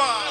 Man.